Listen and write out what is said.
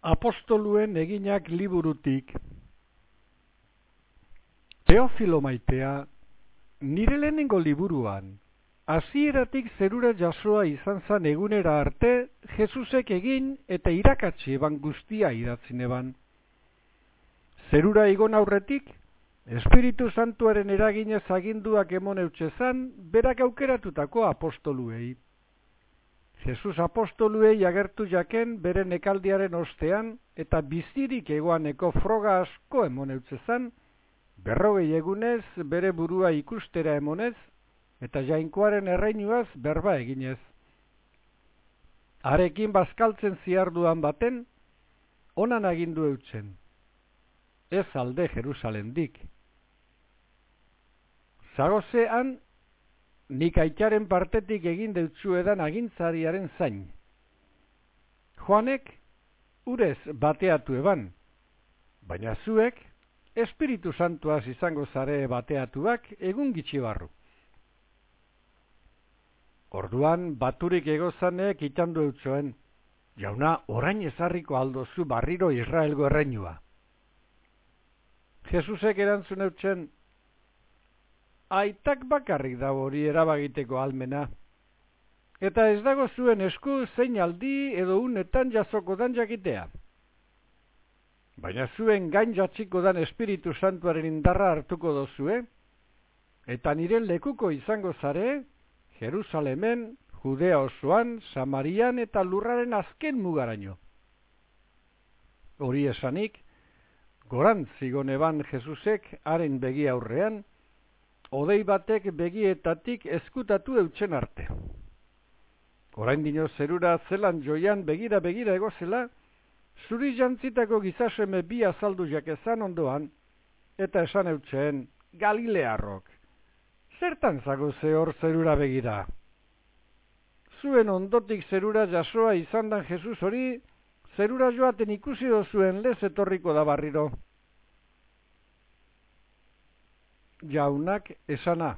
Apostoluen eginak liburutik Teofilo maitea, nire lehenengo liburuan, hasieratik zerura jasoa izan zan egunera arte, Jesusek egin eta irakatsi eban guztia idatzin eban. Zerura igon aurretik, Espiritu Santuaren eraginez aginduak emon eutxezan, berak aukeratutako apostoluei. Jesus apostoluei agertu jaken bere nekaldiaren ostean eta bizirik egoaneko froga asko emon eutzezan, berrogei egunez bere burua ikustera emonez eta jainkoaren erreinuaz berba eginez. Arekin bazkaltzen ziarduan baten, onan agindu eutzen. Ez alde Jerusalendik. Zagozean nik aitaren partetik egin deutzu edan agintzariaren zain. Joanek, urez bateatu eban, baina zuek, Espiritu Santuaz izango zare bateatuak egun gitxi barru. Orduan, baturik egozanek itandu eutzoen, jauna, orain ezarriko aldozu barriro Israelgo erreinua. Jesusek erantzun eutzen, aitak bakarrik da hori erabagiteko almena. Eta ez dago zuen esku zein aldi edo unetan jasoko dan jakitea. Baina zuen gain jatziko dan Espiritu Santuaren indarra hartuko dozue, eta niren lekuko izango zare, Jerusalemen, Judea osoan, Samarian eta lurraren azken mugaraino. Hori esanik, gorantzigon eban Jesusek haren begi aurrean, odei batek begietatik eskutatu eutzen arte. Orain dino zerura zelan joian begira begira egozela, zuri jantzitako gizaseme bi azaldu jakezan ondoan, eta esan eutzen Galilearrok. Zertan zago ze hor zerura begira? Zuen ondotik zerura jasoa izan dan Jesus hori, zerura joaten ikusi dozuen lez etorriko da barriro. Jaunak esana.